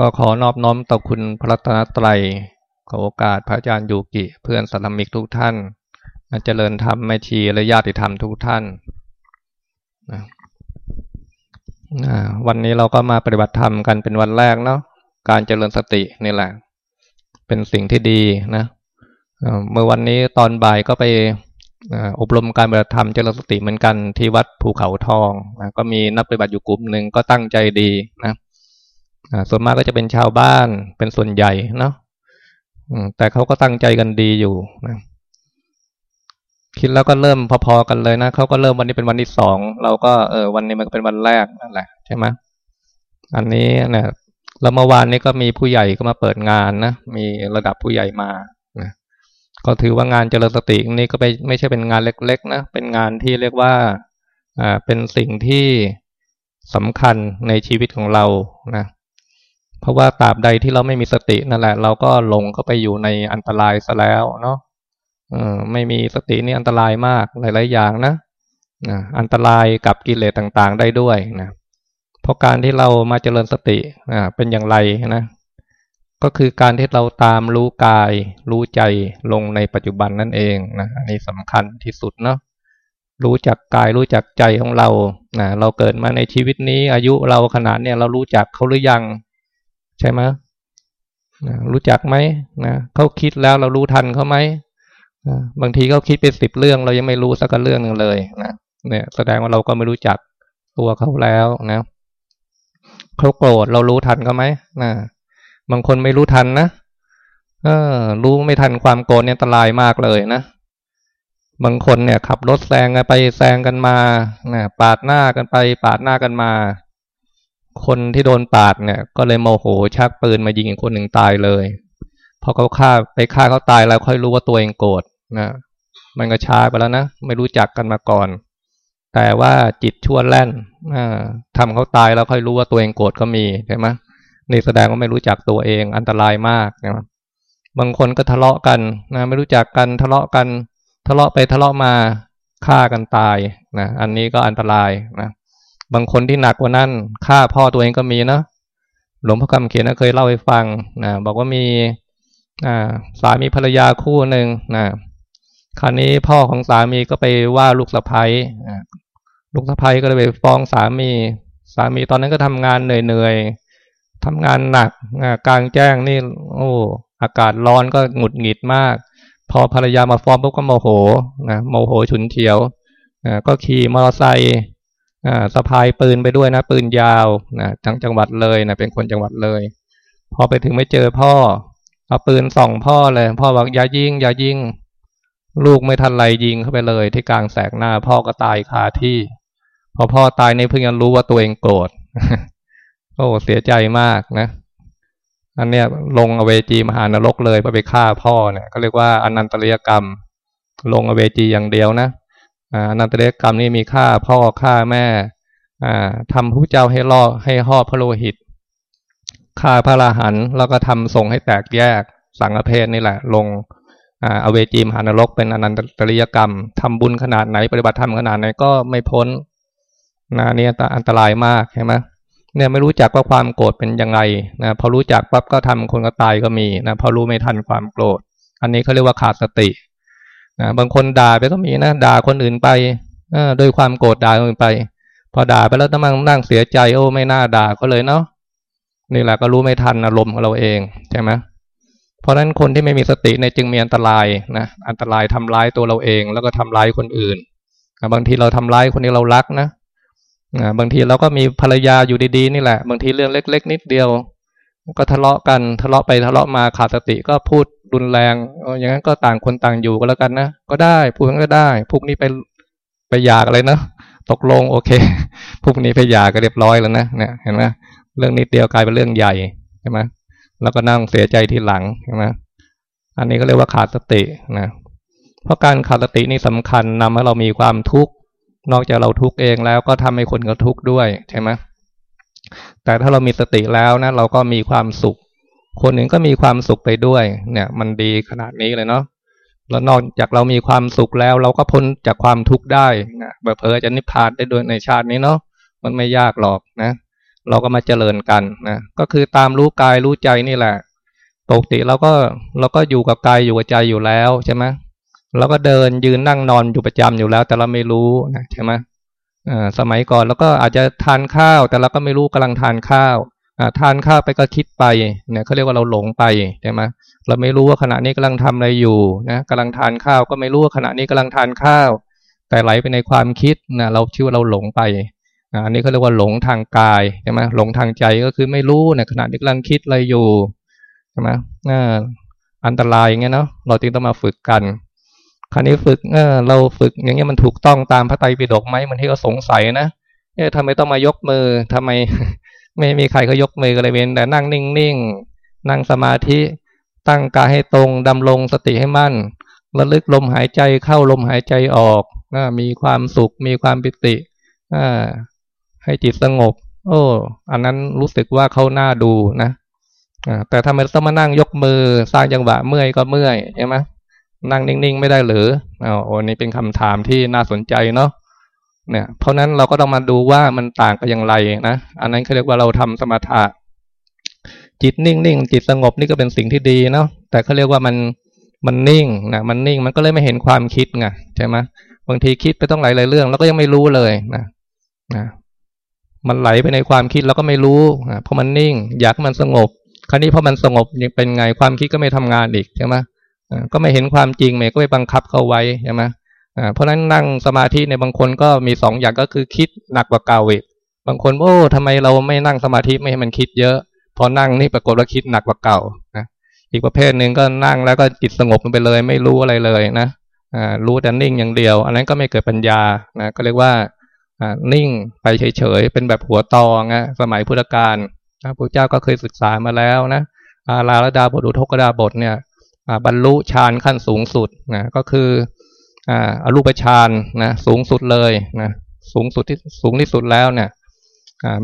ก็ขอนอบน้อมต่อคุณพระตนตรัยขอโอกาสพระอาจารย์ยูกิเพื่อนสัตมิกทุกท่านเจริญธรรมแม่ชีและญาติธรรมทุกท่านนะวันนี้เราก็มาปฏิบัติธรรมกันเป็นวันแรกเนาะการเจริญสตินี่แหละ เป็นสิ่งที่ดีนะเมื่อวันนี้ตอนบ่ายก็ไปอบรมการปฏิบัติธรรมเจริญสติเหมือนกันที่วัดภูเขาทองนะก็มีนักปฏิบัติอยู่กลุ่มหนึ่งก็ตั้งใจดีนะ ส่วนมากก็จะเป็นชาวบ้านเป็นส่วนใหญ่เนาะแต่เขาก็ตั้งใจกันดีอยู่นะคิดแล้วก็เริ่มพอๆกันเลยนะเขาก็เริ่มวันนี้เป็นวันที่สองเราก็เออวันนี้มันก็เป็นวันแรกนั่นแหละใช่ไหมอันนี้นะแล้วเมื่อวานนี้ก็มีผู้ใหญ่ก็มาเปิดงานนะมีระดับผู้ใหญ่มานะก็ถือว่างานเจริญสตินี้ก็ไปไม่ใช่เป็นงานเล็ก ๆ นะเป็นงานที่เรียกว่าอ่าเป็นสิ่งที่สำคัญในชีวิตของเรานะ เพราะว่าตราบใดที่เราไม่มีสตินั่นแหละ เราก็หลงเข้าไปอยู่ในอันตรายซะแล้วเนาะออไม่มีสตินี่อันตรายมากหลาย ๆ อย่างนะนะอันตรายกับกิเลสต่างๆได้ด้วยนะเพราะการที่เรามาเจริญสติอ่าเป็นอย่างไรนะก็คือการที่เราตามรู้กาย รู้ใจลงในปัจจุบันนั่นเองนะอันนี้สำคัญที่สุดเนาะรู้จักกายรู้จักใจของเรานะเราเกิดมาในชีวิตนี้อายุเราขนาดเนี่ยเรารู้จักเขาหรือยัง ใช่ไหมรู้จักไหมนะเขาคิดแล้วเรารู้ทันเขาไหมบางทีเขาคิดเป็นสิบเรื่อง เรายังไม่รู้สักเรื่องหนึ่งเลยนะเนี่ย แสดงว่าเราก็ไม่รู้จักตัวเขาแล้วนะเขาโกรธเรารู้ทันเขาไหมนะบางคนไม่รู้ทันนะเออ รู้ไม่ทันความโกรธเนี่ยอันตรายมากเลยนะบางคนเนี่ย ขับรถแซงกันไปแซงกันมานะปาดหน้ากันไป ปาดหน้ากันมา คนที่โดนปาดเนี่ย ก็เลยโมโหชักปืนมายิงอีกคนหนึ่งตายเลยพอเขาฆ่าไปฆ่าเขาตายแล้วค่อยรู้ว่าตัวเองโกรธนะมันก็ช้าไปแล้วนะไม่รู้จักกันมาก่อน แต่ว่าจิตชั่วแล่นทำเขาตายแล้วค่อยรู้ว่าตัวเองโกรธก็มีใช่ไหมนี่แสดงว่าไม่รู้จักตัวเองอันตรายมากนะบางคนก็ทะเลาะกันนะไม่รู้จักกันทะเลาะกัน ทะเลาะไปทะเลาะมาฆ่ากันตายนะอันนี้ก็อันตรายนะ บางคนที่หนักกว่านั้นฆ่าพ่อตัวเองก็มีนะหลวงพ่อคำเขียนนะเคยเล่าให้ฟังนะบอกว่ามีสามีภรรยาคู่หนึ่งนะคราวนี้พ่อของสามีก็ไปว่าลูกสะพ้ยลูกสะพ้ยก็เลยไปฟ้องสามี สามีตอนนั้นก็ทำงานเหนื่อยๆทำงานหนักกลางแจ้งนี่ โอ้อากาศร้อนก็หงุดหงิดมาก พอภรรยามาฟ้องปุ๊บก็โมโหนะโมโหฉุนเฉียวก็ขี่มอเตอร์ไซค์ สะพายปืนไปด้วยนะปืนยาวนะทั้งจังหวัดเลยนะเป็นคนจังหวัดเลย พอไปถึงไม่เจอพ่อเอาปืนส่องพ่อเลย พ่อบอกอย่ายิงอย่ายิง ลูกไม่ทันไรยิงเข้าไปเลย ที่กลางแสกหน้าพ่อก็ตายคาที่ พอพ่อตายในเพิ่งจะรู้ว่าตัวเองโกรธโอ้เสียใจมากนะอันเนี้ยลงอเวจีมหานรกเลยไปฆ่าพ่อเนี่ยก็เรียกว่าอนันตริยกรรม ลงอเวจีอย่างเดียวนะ อนันตริกรรมนี่มีฆ่าพ่อฆ่าแม่อ่าทำผู้เจ้าให้ล่อให้ห่อพระโลหิตฆ่าพระราหันแล้วก็ทำส่งให้แตกแยกสังฆเพศนี่แหละ ลงอเวจีมหานรกเป็นอนันตริยกรรมทำบุญขนาดไหนปฏิบัติธรรมขนาดไหนก็ไม่พ้นนะนี่อันตรายมากใช่ไหมเนี่ยไม่รู้จักว่าความโกรธเป็นยังไงนะพอรู้จักปั๊บก็ทำคนก็ตายก็มีนะพอรู้ไม่ทันความโกรธ อันนี้เขาเรียกว่าขาดสติ นะบางคนด่าไปก็มีนะด่าคนอื่นไปด้วยความโกรธด่าคนอื่นไป พอด่าไปแล้วต้องนั่งเสียใจโอ้ไม่น่าด่าก็เลยเนาะนี่แหละก็รู้ไม่ทันอารมณ์ของเราเองใช่ไหมเพราะฉะนั้นคนที่ไม่มีสติในจึงมีอันตรายนะอันตรายทำร้ายตัวเราเอง แล้วก็ทำร้ายคนอื่นบางทีเราทำร้ายคนที่เรารักนะบางทีเราก็มีภรรยาอยู่ดีๆนี่แหละ บางทีเรื่องเล็ก ๆ นิดเดียว ก็ทะเลาะกันทะเลาะไปทะเลาะมาขาดสติก็พูด รุนแรงอย่างนั้นก็ต่างคนต่างอยู่ก็แล้วกันนะก็ได้พูดกันก็ได้พวกนี้ไปไปหยากอะไรนะตกลงโอเคพวกนี้ไปหยากก็เรียบร้อยแล้วนะเนี่ยเห็นไหมเรื่องนิดเดียวกลายเป็นเรื่องใหญ่ใช่ไหมแล้วก็นั่งเสียใจทีหลังใช่ไหมอันนี้ก็เรียกว่าขาดสตินะเพราะการขาดสตินี่สำคัญนำให้เรามีความทุกข์นอกจากเราทุกข์เองแล้วก็ทำให้คนก็ทุกข์ด้วยใช่ไหมแต่ถ้าเรามีสติแล้วนะเราก็มีความสุข คนหนึ่งก็มีความสุขไปด้วย เนี่ยมันดีขนาดนี้เลยเนาะแล้วนอกจากเรามีความสุขแล้ว เราก็พ้นจากความทุกข์ได้นะแบบเพอจะนิพพานได้ด้วยในชาตินี้เนาะมันไม่ยากหรอกนะ เราก็มาเจริญกันนะก็คือตามรู้กายรู้ใจนี่แหละปกติเราก็เราก็อยู่กับกายอยู่กับใจอยู่แล้วใช่ไหมเราก็เดินยืนนั่งนอนอยู่ประจำอยู่แล้ว แต่เราไม่รู้นะใช่ไหมสมัยก่อนเราก็อาจจะทานข้าว แต่เราก็ไม่รู้กำลังทานข้าว ทานข้าวไปก็คิดไปเนี่ยเขาเรียกว่าเราหลงไปใช่ไหมเราไม่รู้ว่าขณะนี้กำลังทำอะไรอยู่นะกำลังทานข้าวก็ไม่รู้ว่าขณะนี้กำลังทานข้าว แต่ไหลไปในความคิดนะเราชื่อว่าเราหลงไปอันนี้เขาเรียกว่าหลงทางกายใช่ไหมหลงทางใจก็คือไม่รู้ในขณะที่กำลังคิดอะไรอยู่ใช่ไหมอันตรายอย่างเงี้ยเนาะเราจึงต้องมาฝึกกันคราวนี้ฝึกเออเราฝึกอย่างเงี้ยมันถูกต้องตามพระไตรปิฎกไหมมันที่ก็สงสัยนะเอ๊ะทำไมต้องมายกมือทำไม ไม่มีใครเขายกมือกันเลยเว้นแต่นั่งนิ่งๆนั่งสมาธิตั้งกายให้ตรงดำรงสติให้มั่นระลึกลมหายใจเข้าลมหายใจออกนะมีความสุข มีความปิติให้จิตสงบ โอ้ อันนั้นรู้สึกว่าเขาหน้าดูนะแต่ทำไมต้องมานั่งยกมือสร้างจังหวะเมื่อยก็เมื่อยใช่ไหมนั่งนิ่งๆ ไม่ได้หรืออ๋ออันนี้เป็นคำถามที่น่าสนใจเนาะ เนี่ย เพราะนั้นเราก็ต้องมาดูว่ามันต่างกันอย่างไรนะ อันนั้นเขาเรียกว่าเราทำสมาธิจิตนิ่งๆจิตสงบนี่ก็เป็นสิ่งที่ดีเนาะแต่เขาเรียกว่ามันมันนิ่งนะมันนิ่งมันก็เลยไม่เห็นความคิดไงใช่ไหมบางทีคิดไปต้องหลายๆเรื่อง แล้วก็ยังไม่รู้เลยนะนะมันไหลไปในความคิดแล้วก็ไม่รู้นะเพราะมันนิ่ง อยากมันสงบ คราวนี้พอมันสงบยังเป็นไงความคิดก็ไม่ทำงานอีกใช่ไหมก็ไม่เห็นความจริงเมก็ไปบังคับเขาไว้ใช่ไหม เพราะนั้นนั่งสมาธิในบางคนก็มีสองอย่างก็คือคิดหนักกว่าเก่าอีกบางคนโอ้ทำไมเราไม่นั่งสมาธิไม่ให้มันคิดเยอะ พอนั่งนี่ปรากฏว่าคิดหนักกว่าเก่านะอีกประเภทหนึ่งก็นั่งแล้วก็จิตสงบไปเลย ไม่รู้อะไรเลยนะรู้แต่นิ่งอย่างเดียว อันนั้นก็ไม่เกิดปัญญานะก็เรียกว่านิ่งไปเฉยๆเป็นแบบหัวตองะสมัยพุทธกาลพระพุทธเจ้าก็เคยศึกษามาแล้วนะอาลาลดาบทอุทกดาบทเนี่ยบรรลุฌานขั้นสูงสุดนะก็คือ อรูปฌานนะสูงสุดเลยนะสูงสุดที่สูงที่สุดแล้วเนี่ย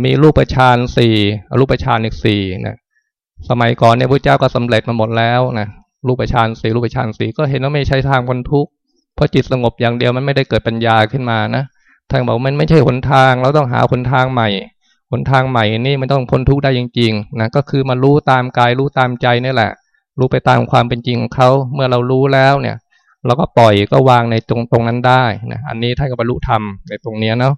มีรูปฌานสี่อรูปฌานอีกสี่นะสมัยก่อนเนี่ยพระเจ้าก็สำเร็จมาหมดแล้วนะรูปฌานสี่รูปฌานสี่ก็เห็นว่าไม่ใช่ทางคนทุกข์เพราะจิตสงบอย่างเดียวมันไม่ได้เกิดปัญญาขึ้นมานะท่านบอกมันไม่ใช่หนทาง เราต้องหาหนทางใหม่หนทางใหม่นี่มันต้องพ้นทุกข์ได้จริงๆนะก็คือมารู้ตามกายรู้ตามใจนี่แหละ รู้ไปตามความเป็นจริงของเขาเมื่อเรารู้แล้วเนี่ย เราก็ปล่อยก็วางในตรงตรงนั้นได้นะอันนี้ท่านก็บรรลุธรรมในตรงนี้เนาะ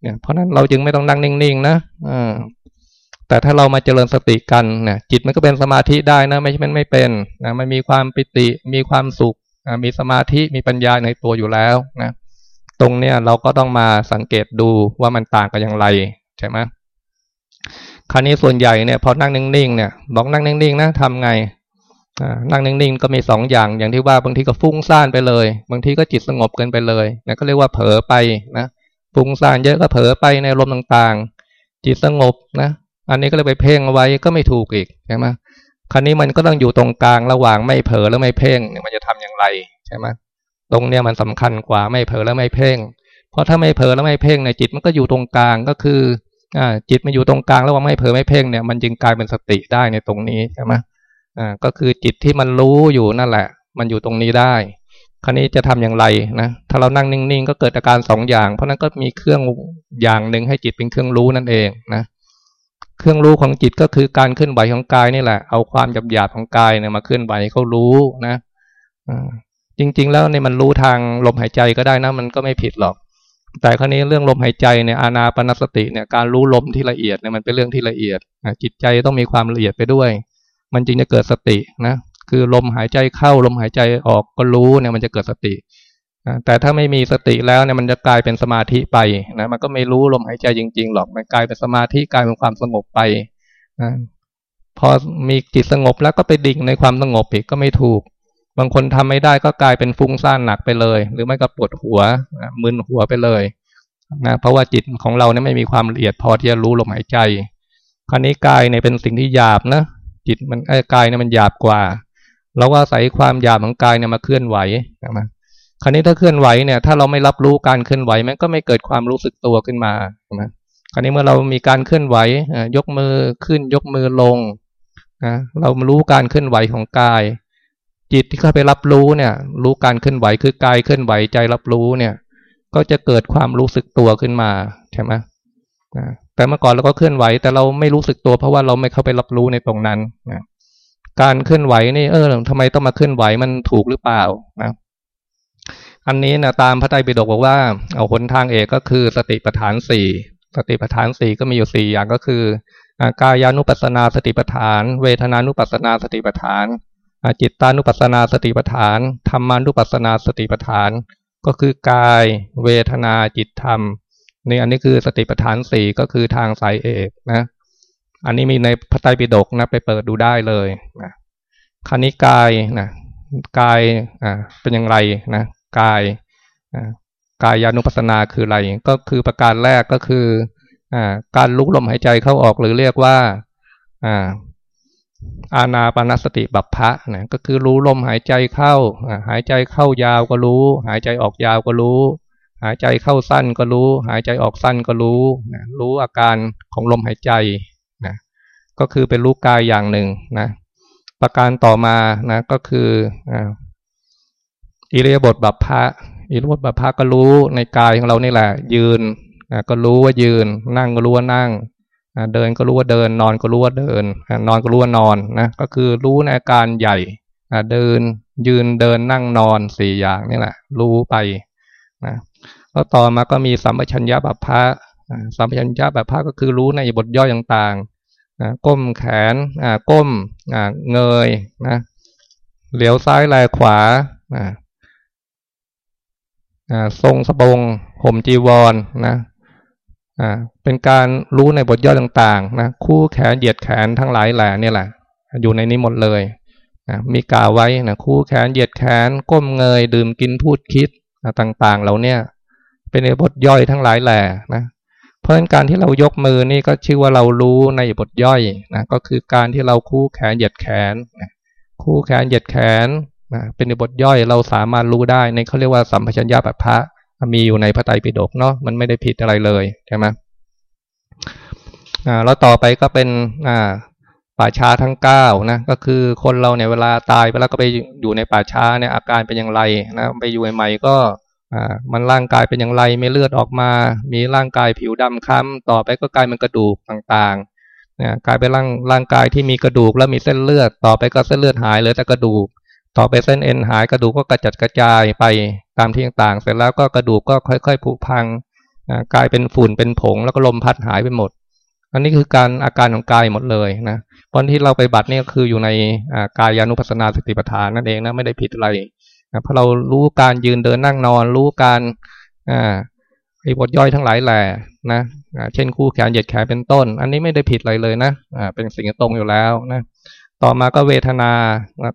เนี่ยเพราะนั้นเราจึงไม่ต้องนั่งนิ่งๆนะอ่าแต่ถ้าเรามาเจริญสติกันเนี่ยจิตมันก็เป็นสมาธิได้นะ ไม่ใช่มันไม่เป็นนะมันมีความปิติมีความสุขมีสมาธิมีปัญญาในตัวอยู่แล้วนะตรงเนี้ยเราก็ต้องมาสังเกตดูว่ามันต่างกันอย่างไรใช่ไหมคราวนี้ส่วนใหญ่เนี่ยพอนั่งนิ่งๆเนี่ยบอกนั่งนิ่งๆนะทำไง นั่งนิ่งๆก็มีสองอย่างอย่างที่ว่าบางทีก็ฟุ้งซ่านไปเลย บางทีก็จิตสงบเกินไปเลยนะก็เรียกว่าเผลอไปนะฟุ้งซ่านเยอะก็เผลอไปในลมต่างๆ จิตสงบนะ อันนี้ก็เลยไปเพ่งเอาไว้ก็ไม่ถูกอีกใช่ไหมคราวนี้มันก็ต้องอยู่ตรงกลางระหว่างไม่เผลอแล้วไม่เพ่งมันจะทำอย่างไรใช่ไหมตรงเนี้ยมันสำคัญกว่าไม่เผลอแล้วไม่เพ่ง เพราะถ้าไม่เผลอแล้วไม่เพ่งในจิตมันก็อยู่ตรงกลางก็คืออ่าจิตมันอยู่ตรงกลางระหว่างไม่เผลอไม่เพ่งเนี่ยมันจึงกลายเป็นสติได้ในตรงนี้ใช่ไหม อ่าก็คือจิตที่มันรู้อยู่นั่นแหละ มันอยู่ตรงนี้ได้ คราวนี้จะทำอย่างไรนะถ้าเรานั่งนิ่งๆก็เกิดอาการสองอย่าง เพราะนั้นก็มีเครื่องอย่างหนึ่งให้จิตเป็นเครื่องรู้นั่นเองนะเครื่องรู้ของจิตก็คือการเคลื่อนไหวของกายนี่แหละ เอาความหยาบหยาบของกายเนี่ยมาเคลื่อนไหวเขารู้นะจริง ๆ แล้วเนี่ยมันรู้ทางลมหายใจก็ได้นะ มันก็ไม่ผิดหรอก แต่ครนี้เรื่องลมหายใจเนี่ยอานาปนสติเนี่ยการรู้ลมที่ละเอียดเนี่ยมันเป็นเรื่องที่ละเอียดจิตใจต้องมีความละเอียดไปด้วย มันจึงจะเกิดสตินะคือลมหายใจเข้าลมหายใจออกก็รู้เนี่ยมันจะเกิดสติแต่ถ้าไม่มีสติแล้วเนี่ยมันจะกลายเป็นสมาธิไปนะมันก็ไม่รู้ลมหายใจจริง ๆ หรอกมันกลายเป็นสมาธิกลายเป็นความสงบไปนะพอมีจิตสงบแล้วก็ไปดิ่งในความสงบอีกก็ไม่ถูก บางคนทำไม่ได้ก็กลายเป็นฟุ้งซ่านหนักไปเลย หรือไม่ก็ปวดหัวมึนหัวไปเลยนะเพราะว่าจิตของเราเนี่ยไม่มีความละเอียดพอที่จะรู้ลมหายใจ คราวนี้กายเนี่ยเป็นสิ่งที่หยาบนะ จิตมันกายเนี่ยมันหยาบกว่าเราก็อาศัยความหยาบของกายเนี่ยมาเคลื่อนไหวนะคราวนี้ถ้าเคลื่อนไหวเนี่ย ถ้าเราไม่รับรู้การเคลื่อนไหวมันก็ไม่เกิดความรู้สึกตัวขึ้นมานะคราวนี้เมื่อเรามีการเคลื่อนไหวยกมือขึ้นยกมือลงนะเรามารู้การเคลื่อนไหวของกาย จิตที่เข้าไปรับรู้เนี่ย รู้การเคลื่อนไหวคือกายเคลื่อนไหวใจรับรู้เนี่ย ก็จะเกิดความรู้สึกตัวขึ้นมาใช่ไหม นะแต่เมื่อก่อนเราก็เคลื่อนไหว แต่เราไม่รู้สึกตัวเพราะว่าเราไม่เข้าไปรับรู้ในตรงนั้นนะการเคลื่อนไหวนี่เออทำไมต้องมาเคลื่อนไหวมันถูกหรือเปล่านะอันนี้นะตามพระไตรปิฎกบอกว่าเอาหนทางเอกก็คือสติปัฏฐานสี่สติปัฏฐานสี่ก็มีอยู่สี่อย่างก็คือกายานุปัสนาสติปัฏฐาน เวทนานุปัสนาสติปัฏฐานจิตตานุปัสนาสติปัฏฐานธรรมานุปัสนาสติปัฏฐาน ก็คือกาย เวทนาจิตธรรม นี่อันนี้คือสติปัฏฐานสี่ก็คือทางสายเอกนะ อันนี้มีในพระไตรปิฎกนะไปเปิดดูได้เลยนะคานิกายนะกายอ่าเป็นอย่างไรนะกายอ่ากายานุปัสนาคืออะไร ก็คือประการแรกก็คืออ่าการลุกลมหายใจเข้าออกหรือเรียกว่าอ่าอาณาปณสติบัพพะนะก็คือรู้ลมหายใจเข้า หายใจเข้ายาวก็รู้ หายใจออกยาวก็รู้ หายใจเข้าสั้นก็รู้ หายใจออกสั้นก็รู้นะรู้อาการของลมหายใจนะก็คือเป็นรู้กายอย่างหนึ่งนะประการต่อมานะก็คืออิเลียบทบัพพะอิเลียบทบัพพะก็รู้ในกายของเรานี่แหละ ยืนก็รู้ว่ายืน นั่งก็รู้ว่านั่งเดินก็รู้ว่าเดิน นอนก็รู้ว่าเดินนอนก็รู้ว่านอนนะก็คือรู้ในอาการใหญ่เดินยืนเดินนั่งนอนสี่อย่างนี่แหละ รู้ไปนะ แล้วต่อมาก็มีสัมปชัญญะบัพพะสัมปชัญญะบัพพะก็คือรู้ในบทย่อยต่างๆนะก้มแขนก้มเงยนะเหลียวซ้ายแลขวาทรงสบงห่มจีวรนะอ่าเป็นการรู้ในบทย่อต่างๆนะคู่แขนเหยียดแขนทั้งหลายแหล่นี่แหละ อยู่ในนี้หมดเลยนะมีกล่าวไว้นะคู่แขนเหยียดแขน ก้มเงย ดื่มกินพูดคิดนะต่างๆเราเนี่ย เป็นในบทย่อยทั้งหลายแหล่นะเพราะฉะนั้นการที่เรายกมือนี่ก็ชื่อว่าเรารู้ในบทย่อยนะก็คือการที่เราคู่แขนเหยียดแขนนะคู่แขนเหยียดแขนนะเป็นในบทย่อยเราสามารถรู้ได้ในเขาเรียกว่าสัมปชัญญะปัพพะมีอยู่ในพระไตรปิฎกเนาะมันไม่ได้ผิดอะไรเลยใช่ไหมอ่าแล้วต่อไปก็เป็นอ่าป่าช้าทั้งเก้านะก็คือคนเราเนี่ยเวลาตายไปแล้วก็ไปอยู่ในป่าช้าเนี่ยอาการเป็นอย่างไรนะไปอยู่ใหม่ก็ มันร่างกายเป็นอย่างไรไม่เลือดออกมา มีร่างกายผิวดำคล้ำต่อไปก็กลายเป็นกระดูกต่างๆเนี่ยกลายเป็นร่างร่างกายที่มีกระดูกแล้วมีเส้นเลือด ต่อไปก็เส้นเลือดหายเหลือแต่กระดูก ต่อไปเส้นเอ็นหายกระดูกก็กระจัดกระจายไปตามที่ต่างๆ เสร็จแล้วก็กระดูกก็ค่อยๆผุพังกลายเป็นฝุ่นเป็นผงแล้วก็ลมพัดหายไปหมด อันนี้คือการอาการของกายหมดเลยนะตอนที่เราไปบัตรนี่ก็คืออยู่ในกายานุปัสนาสติปัฏฐานนั่นเองนะไม่ได้ผิดอะไร นะเพราะเรารู้การยืนเดินนั่งนอน รู้การอ่าไอ้บทย่อยทั้งหลายแหล่นะเช่นคู่แขนเหยียดแขนเป็นต้น อันนี้ไม่ได้ผิดอะไรเลยนะอ่าเป็นสิ่งตรงอยู่แล้วนะต่อมาก็เวทนา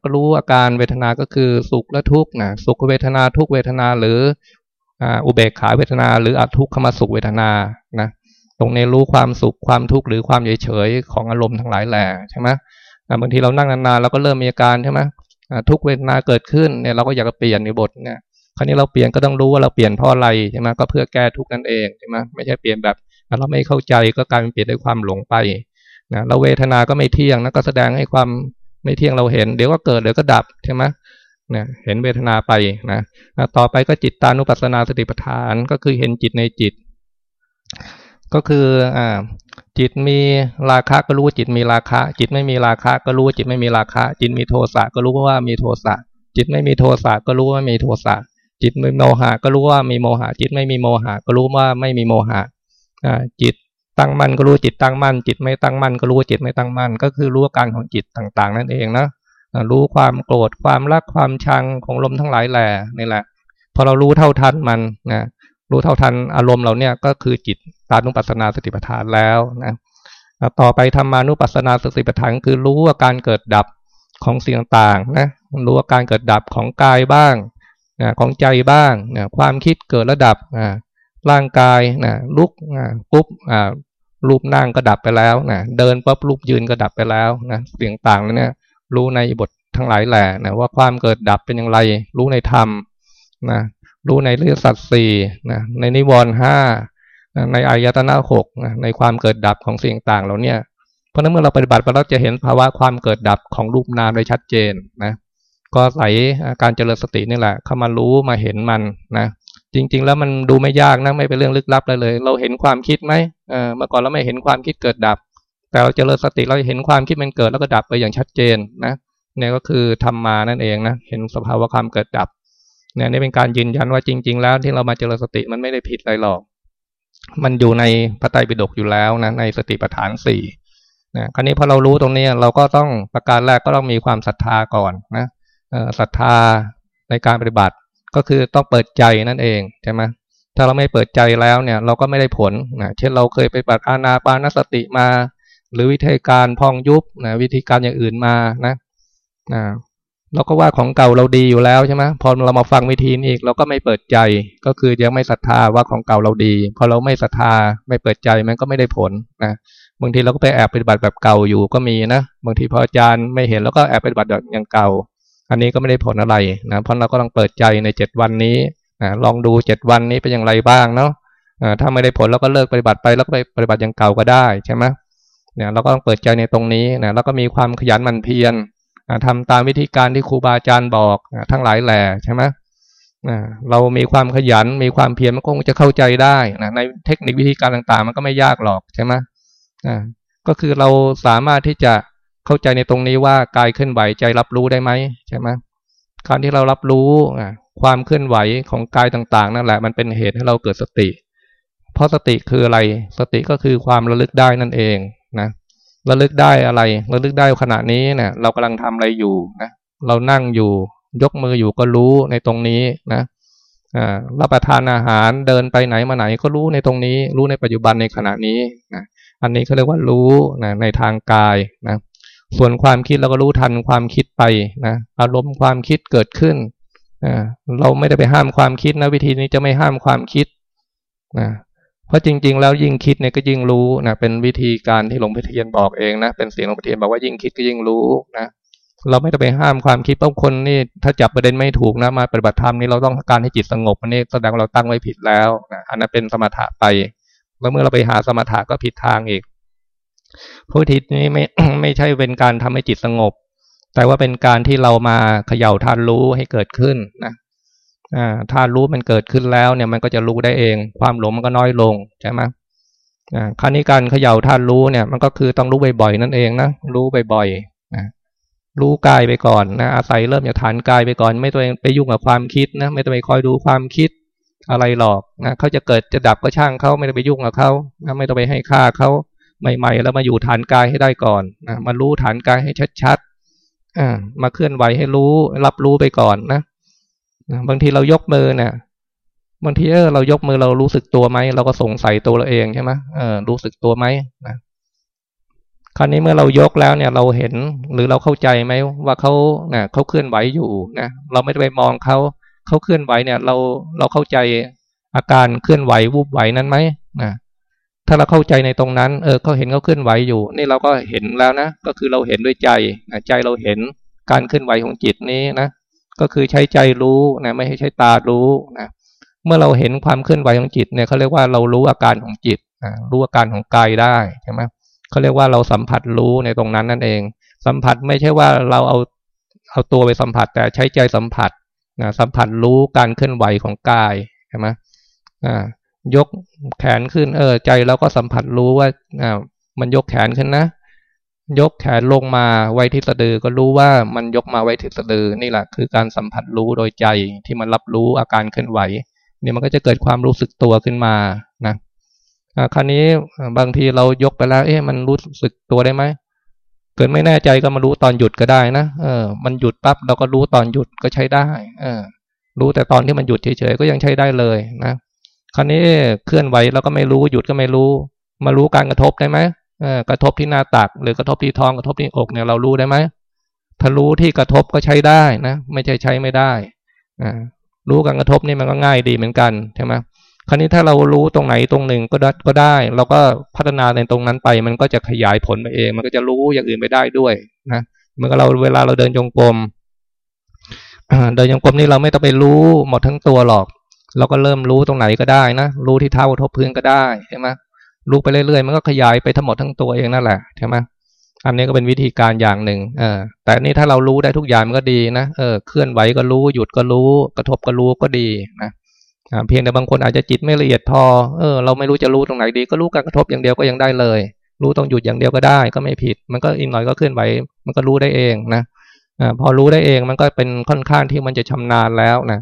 ก็รู้อาการเวทนาก็คือสุขและทุกข์นะสุขเวทนาทุกเวทนาหรืออุเบกขาเวทนา หรืออทุกขมสุขเวทนานะตรงนี้รู้ความสุขความทุกข์หรือความเฉยเฉยของอารมณ์ทั้งหลายแหล่ใช่ไหมบางทีเรานั่งนานๆเราก็เริ่มมีอาการใช่ไหม ทุกเวทนาเกิดขึ้นเนี่ยเราก็อยากจะเปลี่ยนในบทเนี่ยคราวนี้เราเปลี่ยนก็ต้องรู้ว่าเราเปลี่ยนเพราะอะไรใช่ไหมก็เพื่อแก้ทุกนั่นเองใช่ไหมไม่ใช่เปลี่ยนแบบเราไม่เข้าใจก็กลายเป็นเปลี่ยนด้วยความหลงไปนะเราเวทนาก็ไม่เที่ยงนะก็แสดงให้ความไม่เที่ยงเราเห็น เดี๋ยวก็เกิดเดี๋ยวก็ดับใช่ไหมเนี่ยเห็นเวทนาไปนะต่อไปก็จิตตานุปัสสนาสติปัฏฐานก็คือเห็นจิตในจิต ก็คืออ่าจิตมีราคะก็รู้จิตมีราคะ จิตไม่มีราคะก็รู้จิตไม่มีราคะ จิตมีโทสะก็รู้ว่ามีโทสะจิตไม่มีโทสะก็รู้ว่ามีโทสะจิตมีโมหะก็รู้ว่ามีโมหะ จิตไม่มีโมหะก็รู้ว่าไม่มีโมหะอ่าจิตตั้งมั่นก็รู้จิตตั้งมั่น จิตไม่ตั้งมั่นก็รู้จิตไม่ตั้งมั่น ก็คือรู้อาการของจิตต่างๆ นั่นเองนะรู้ความโกรธความรักความชังของลมทั้งหลายแหล่นี่แหละ พอเรารู้เท่าทันมันนะ รู้เท่าทันอารมณ์เราเนี่ยก็คือจิตตานุปัสสนาสติปัฏฐานแล้วนะต่อไปธรรมานุปัสสนาสติปัฏฐานคือรู้ว่าการเกิดดับของสิ่งต่างๆนะรู้ว่าการเกิดดับของกายบ้างนะของใจบ้างนะความคิดเกิดระดับนะร่างกายนะลุกนะปุ๊บอ่ารูปนั่งก็ดับไปแล้วนะเดินปั๊บรูปยืนก็ดับไปแล้วนะเสียงต่างแล้วเนี่ยรู้ในบททั้งหลายแหล่นะว่าความเกิดดับเป็นอย่างไร รู้ในธรรมนะ รู้ในเรื่องสัตว์สี่นะในนิวรณ์ห้าในอายตนะหกนะในความเกิดดับของสิ่งต่างเราเนี่ยเพราะนั้นเมื่อเราปฏิบัติไปเราจะเห็นภาวะความเกิดดับของรูปนามโดยชัดเจนนะก็ใส่การเจริญสตินี่แหละเข้ามารู้มาเห็นมันนะจริง ๆ แล้วมันดูไม่ยากนะไม่เป็นเรื่องลึกลับเลยเลย เราเห็นความคิดไหมเออเมื่อก่อนเราไม่เห็นความคิดเกิดดับ แต่เราเจริญสติเราเห็นความคิดมันเกิดแล้วก็ดับไปอย่างชัดเจนนะเนี่ยก็คือทำมานั่นเองนะเห็นสภาวะความเกิดดับ เนี่ยนี่เป็นการยืนยันว่าจริง ๆ แล้วที่เรามาเจริญสติมันไม่ได้ผิดอะไรหรอก มันอยู่ในพระไตรปิฎกอยู่แล้วนะในสติปัฏฐานสี่นะคราวนี้พอเรารู้ตรงนี้เราก็ต้องประการแรกก็ต้องมีความศรัทธาก่อนนะศรัทธาในการปฏิบัติก็คือต้องเปิดใจนั่นเองใช่ไหมถ้าเราไม่เปิดใจแล้วเนี่ย เราก็ไม่ได้ผลนะเช่นเราเคยไปปฏิบัติอานาปานสติมา หรือวิธีการพองยุบนะวิธีการอย่างอื่นมานะนะ เราก็ว่าของเก่าเราดีอยู่แล้วใช่ไหมพอเรามาฟังวิธีนี้อีกเราก็ไม่เปิดใจ ก็คือยังไม่ศรัทธาว่าของเก่าเราดี พอเราไม่ศรัทธาไม่เปิดใจมันก็ไม่ได้ผลนะบางทีเราก็ไปแอบปฏิบัติแบบเก่าอยู่ก็มีนะบางทีพออาจารย์ไม่เห็นแล้วก็แอบปฏิบัติแบบอย่างเก่า อันนี้ก็ไม่ได้ผลอะไรนะเพราะเราก็ต้องเปิดใจในเจ็ดวันนี้นะลองดูเจ็ดวันนี้เป็นอย่างไรบ้างเนาะถ้าไม่ได้ผลเราก็เลิกปฏิบัติไปแล้วก็ไปปฏิบัติอย่างเก่าก็ได้ใช่ไหมเนี่ยเราก็ต้องเปิดใจในตรงนี้นะแล้วก็มีความขยันหมั่นเพียร ทำตามวิธีการที่ครูบาอาจารย์บอกทั้งหลายแหล่ใช่ไหมเรามีความขยันมีความเพียรมันคงจะเข้าใจได้นะในเทคนิควิธีการต่างๆ มันก็ไม่ยากหรอกใช่ไหมก็คือเราสามารถที่จะเข้าใจในตรงนี้ว่ากายเคลื่อนไหวใจรับรู้ได้ไหมใช่ไหมการที่เรารับรู้ความเคลื่อนไหวของกายต่าง ๆ นั่นแหละมันเป็นเหตุให้เราเกิดสติ เพราะสติคืออะไรสติก็คือความระลึกได้นั่นเองนะ ระลึกได้อะไรระลึกได้ขณะนี้เนะี่ยเรากำลังทำอะไรอยู่นะเรานั่งอยู่ ยกมืออยู่ก็รู้ในตรงนี้นะอ่ารับประทานอาหารเดินไปไหนมาไหนก็รู้ในตรงนี้ รู้ในปัจจุบันในขณะนี้นะอันนี้เขาเรียกว่ารู้นะในทางกายนะส่วนความคิดเราก็รู้ทันความคิดไปนะอารมณ์ความคิดเกิดขึ้นนะเราไม่ได้ไปห้ามความคิดนะวิธีนี้จะไม่ห้ามความคิดนะ ราะจริง ๆ แล้วยิ่งคิดเนี่ยก็ยิ่งรู้นะเป็นวิธีการที่หลวงพ่อเทียนบอกเองนะเป็นเสียงหลวงพ่อเทียนบอกว่ายิ่งคิดก็ยิ่งรู้นะเราไม่ต้องไปห้ามความคิดบางคนนี่ถ้าจับประเด็นไม่ถูกนะมาปฏิบัติธรรมนี่เราต้องการให้จิตสงบอันนี้แสดงว่าเราตั้งไว้ผิดแล้วนะอันนั้นเป็นสมถะไป แล้วเมื่อเราไปหาสมถะก็ผิดทางอีกพุทธินี้ไม่ไม่ใช่เป็นการทำให้จิตสงบ แต่ว่าเป็นการที่เรามาเขย่าทานรู้ให้เกิดขึ้นนะ ถ้ารู้มันเกิดขึ้นแล้วเนี่ยมันก็จะรู้ได้เอง ความหลงมันก็น้อยลงใช่ไหมคราวนี้การเขย่าท่านรู้เนี่ย มันก็คือต้องรู้บ่อยๆนั่นเองนะรู้บ่อยๆนะรู้กายไปก่อนนะอาศัยเริ่มจากฐานกายไปก่อน ไม่ตัวเองไปยุ่งกับความคิดนะไม่ต้องไปคอยดูความคิดอะไรหรอกนะเขาจะเกิดจะดับก็ช่างเขาไม่ต้องไปยุ่งกับเขานะไม่ต้องไปให้ค่าเขาใหม่ ๆ แล้วมาอยู่ฐานกายให้ได้ก่อนนะมารู้ฐานกายให้ชัดๆอ่ามาเคลื่อนไหวให้รู้รับรู้ไปก่อนนะ บางทีเรายกมือเนี่ยบางทีเออเรายกมือเรารู้สึกตัวไหมเราก็สงสัยตัวเราเองใช่ไหมเออรู้สึกตัวไหมนะคราวนี้เมื่อเรายกแล้วเนี่ยเราเห็นหรือเราเข้าใจไหมว่าเขาเนี่ยเขาเคลื่อนไหวอยู่นะเราไม่ไปมองเขาเขาเคลื่อนไหวเนี่ย เราเราเข้าใจอาการเคลื่อนไหววูบไหวนั้นไหมนะถ้าเราเข้าใจในตรงนั้น เออเขาเห็นเขาเคลื่อนไหวอยู่ นี่เราก็เห็นแล้วนะก็คือเราเห็นด้วยใจใจเราเห็นการเคลื่อนไหวของจิตนี้นะ ก็คือใช้ใจรู้นะไม่ให้ใช้ตารู้นะเมื่อเราเห็นความเคลื่อนไหวของจิตเนี่ยเขาเรียกว่าเรารู้อาการของจิตรู้อาการของกายได้ใช่ไหมเขาเรียกว่าเราสัมผัสรู้ในตรงนั้นนั่นเอง สัมผัสไม่ใช่ว่าเราเอาเอาตัวไปสัมผัส แต่ใช้ใจสัมผัสนะสัมผัสรู้การเคลื่อนไหวของกายใช่ไหมอ่ายกแขนขึ้นเออใจเราก็สัมผัสรู้ว่าอ่ามันยกแขนขึ้นนะ ยกแขนลงมาไว้ที่สะดือก็รู้ว่ามันยกมาไว้ที่สะดือนี่แหละคือการสัมผัสรู้โดยใจที่มันรับรู้อาการเคลื่อนไหวเนี่ยมันก็จะเกิดความรู้สึกตัวขึ้นมานะคราวนี้บางทีเรายกไปแล้ว เอ๊ะมันรู้สึกตัวได้ไหมเกิดไม่แน่ใจก็มารู้ตอนหยุดก็ได้นะเออ มันหยุดปั๊บเราก็รู้ตอนหยุดก็ใช้ได้ เออ รู้แต่ตอนที่มันหยุดเฉยๆก็ยังใช้ได้เลยนะคราวนี้เคลื่อนไหวเราก็ไม่รู้หยุดก็ไม่รู้ มารู้การกระทบได้ไหม กระทบที่หน้าตัก หรือกระทบที่ท้องกระทบที่อกเนี่ยเรารู้ได้ไหมถ้ารู้ที่กระทบก็ใช้ได้นะไม่ใช่ใช้ไม่ได้อ่ารู้การกระทบนี่มันก็ง่ายดีเหมือนกันใช่ไหมคราวนี้ถ้าเรารู้ตรงไหนตรงหนึ่งก็ได้ก็ได้ เราก็พัฒนาในตรงนั้นไป มันก็จะขยายผลไปเอง มันก็จะรู้อย่างอื่นไปได้ด้วยนะเมื่อเราเวลาเราเดินจงกรมเดินจงกรมนี่เราไม่ต้องไปรู้หมดทั้งตัวหรอก เราก็เริ่มรู้ตรงไหนก็ได้นะรู้ที่เท้ากระทบพื้นก็ได้ใช่ไหม รู้ไปเรื่อยๆ มันก็ขยายไปทั้งหมดทั้งตัวเองนั่นแหละใช่ไหมอันนี้ก็เป็นวิธีการอย่างหนึ่งเออแต่นี่ถ้าเรารู้ได้ทุกอย่างมันก็ดีนะเออเคลื่อนไหวก็รู้หยุดก็รู้ กระทบก็รู้ก็ดีนะเพียงแต่บางคนอาจจะจิตไม่ละเอียดพอเออเราไม่รู้จะรู้ตรงไหนดี ก็รู้การกระทบอย่างเดียวก็ยังได้เลย รู้ต้องหยุดอย่างเดียวก็ได้ ก็ไม่ผิด มันก็อีกหน่อยก็เคลื่อนไหวมันก็รู้ได้เองนะอพอรู้ได้เองมันก็เป็นค่อนข้างที่มันจะชำนาญแล้วนะ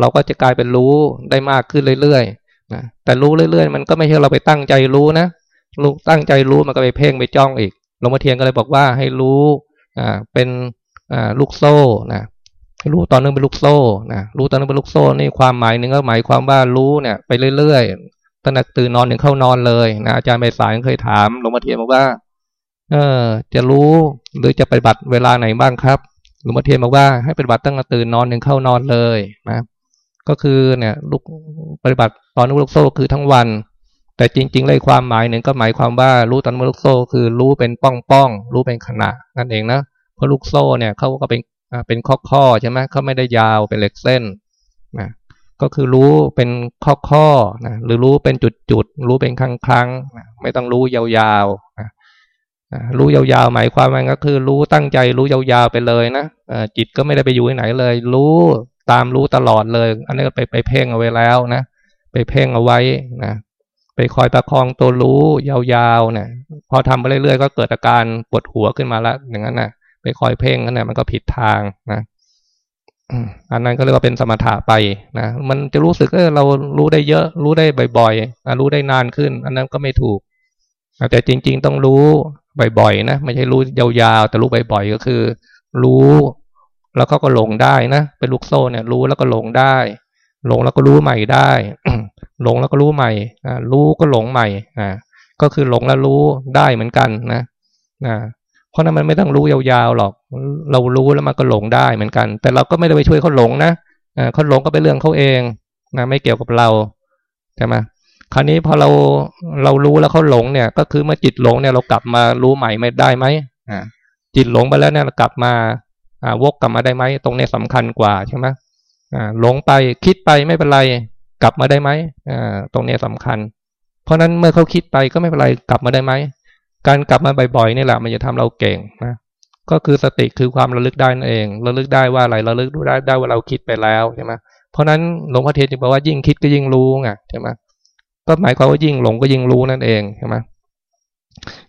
เราก็จะกลายเป็นรู้ได้มากขึ้นเรื่อยๆ นะแต่รู้เรื่อยๆ มันก็ไม่ใช่เราไปตั้งใจรู้นะรู้ตั้งใจรู้มันก็ไปเพ่งไปจ้องอีกหลวงพ่อเทียนก็เลยบอกว่าให้รู้อ่าเป็นอ่าลูกโซ่นะรู้ตอนนึงเป็นลูกโซ่นะรู้ตอนนึงเป็นลูกโซ่นี่ความหมายหนึ่งก็หมายความว่ารู้เนี่ย ไปเรื่อยๆตั้งแต่ตื่นนอนถึงเข้านอนเลยนะอาจารย์ใบสายเคยถามหลวงพ่อเทียนบอกว่า เออ จะรู้หรือจะปฏิบัติเวลาไหนบ้างครับหลวงพ่อเทียนบอกว่าให้ปฏิบัติตั้งแต่ตื่นนอนถึงเข้านอนเลยนะ ก็คือเนี่ยลูกปฏิบัติตอนนึงลูกโซ่คือทั้งวัน แต่จริงๆเลยความหมายหนึ่งก็หมายความว่ารู้ตอนนึงลูกโซ่คือรู้เป็นป้องๆรู้เป็นขณะนั่นเองนะเพราะลูกโซ่เนี่ยเขาก็เป็นเป็นข้อข้อใช่ไหมเขาไม่ได้ยาวเป็นเหล็กเส้นนะก็คือรู้เป็นข้อข้อนะหรือรู้เป็นจุดจุดรู้เป็นครั้งครั้งนะไม่ต้องรู้ยาวๆนะรู้ยาวๆหมายความว่าก็คือ รู้ตั้งใจรู้ยาวๆไปเลยนะจิตก็ไม่ได้ไปอยู่ที่ไหนเลย รู้ ตามรู้ตลอดเลย อันนี้ก็ไปไปเพ่งเอาไว้แล้วนะไปเพ่งเอาไว้นะไปคอยประคองตัวรู้ยาวๆเนี่ยพอทำไปเรื่อยๆก็เกิดอาการปวดหัวขึ้นมาล้วอย่างนั้นนะไปคอยเพ่งนั่นแหละมันก็ผิดทางนะอันนั้นก็เรียกว่าเป็นสมถะไปนะมันจะรู้สึกเออเรารู้ได้เยอะ รู้ได้บ่อยๆรู้ได้นานขึ้น อันนั้นก็ไม่ถูกแต่จริง ๆ ต้องรู้บ่อยๆนะไม่ใช่รู้ยาวๆแต่รู้บ่อยๆก็คือ รู้ แล้วก็ก็หลงได้นะเป็นลูกโซ่เนี่ย รู้แล้วก็หลงได้หลงแล้วก็รู้ใหม่ได้หลงแล้วก็รู้ใหม่รู้ก็หลงใหม่อ่าก็คือหลงแล้วรู้ได้เหมือนกันนะนะเพราะนั้นมันไม่ต้องรู้ยาวๆหรอก เรารู้แล้วมันก็หลงได้เหมือนกัน แต่เราก็ไม่ได้ไปช่วยเขาหลงนะเขาหลงก็เป็นเรื่องเขาเองนะไม่เกี่ยวกับเราใช่ไหมคราวนี้พอเราเรารู้แล้วเขาหลงเนี่ย ก็คือเมื่อจิตหลงเนี่ยเรากลับมารู้ใหม่ไม่ได้ไหมอ่าจิตหลงไปแล้วเนี่ยเรากลับมา วกกลับมาได้ไหมตรงนี้สำคัญกว่าใช่ไหมอาหลงไปคิดไปไม่เป็นไรกลับมาได้ไหมอาตรงนี้สำคัญ เพราะนั้นเมื่อเขาคิดไปก็ไม่เป็นไรกลับมาได้ไหมการกลับมาบ่อยๆนี่แหละมันจะทำเราเก่งนะก็คือสติคือความระลึกได้นั่นเองระลึกได้ว่าอะไรระลึกได้ได้ว่าเราคิดไปแล้วใช่ไหมเพราะนั้นหลวงพ่อเทียนจึงบอกว่ายิ่งคิดก็ยิ่งรู้ไงใช่ไหมก็หมายความว่ายิ่งหลงก็ยิ่งรู้นั่นเองใช่ไหม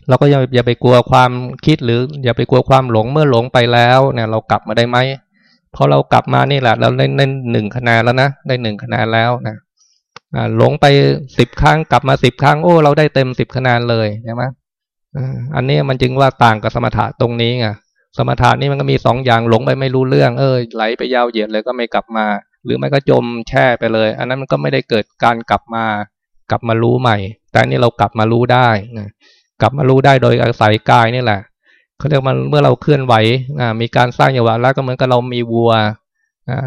เราก็อย่าอย่าไปกลัวความคิดหรือ อย่าไปกลัวความหลงเมื่อหลงไปแล้วเนี่ย เรากลับมาได้ไหมพอเรากลับมานี่แหละเราได้ได้หนึ่งคะแนนแล้วนะได้หนึ่งคะแนนแล้วนะหลงไปสิบครั้งกลับมาสิบครั้งโอ้เราได้เต็มสิบคะแนนเลยใช่ไหมอันนี้มันจึงว่าต่างกับสมถะตรงนี้ไงสมถะนี่มันก็มีสองอย่างหลงไปไม่รู้เรื่อง เออไหลไปยาวเหยียดเลยก็ไม่กลับมา หรือไม่ก็จมแช่ไปเลย อันนั้นมันก็ไม่ได้เกิดการกลับมากลับมารู้ใหม่ แต่นี่เรากลับมารู้ได้นะ กลับมารู้ได้โดยอาศัยกายนี่แหละเขาเรียกมันเมื่อเราเคลื่อนไหวมีการสร้างอย่างว่าแล้วก็เหมือนกับเรามีวัว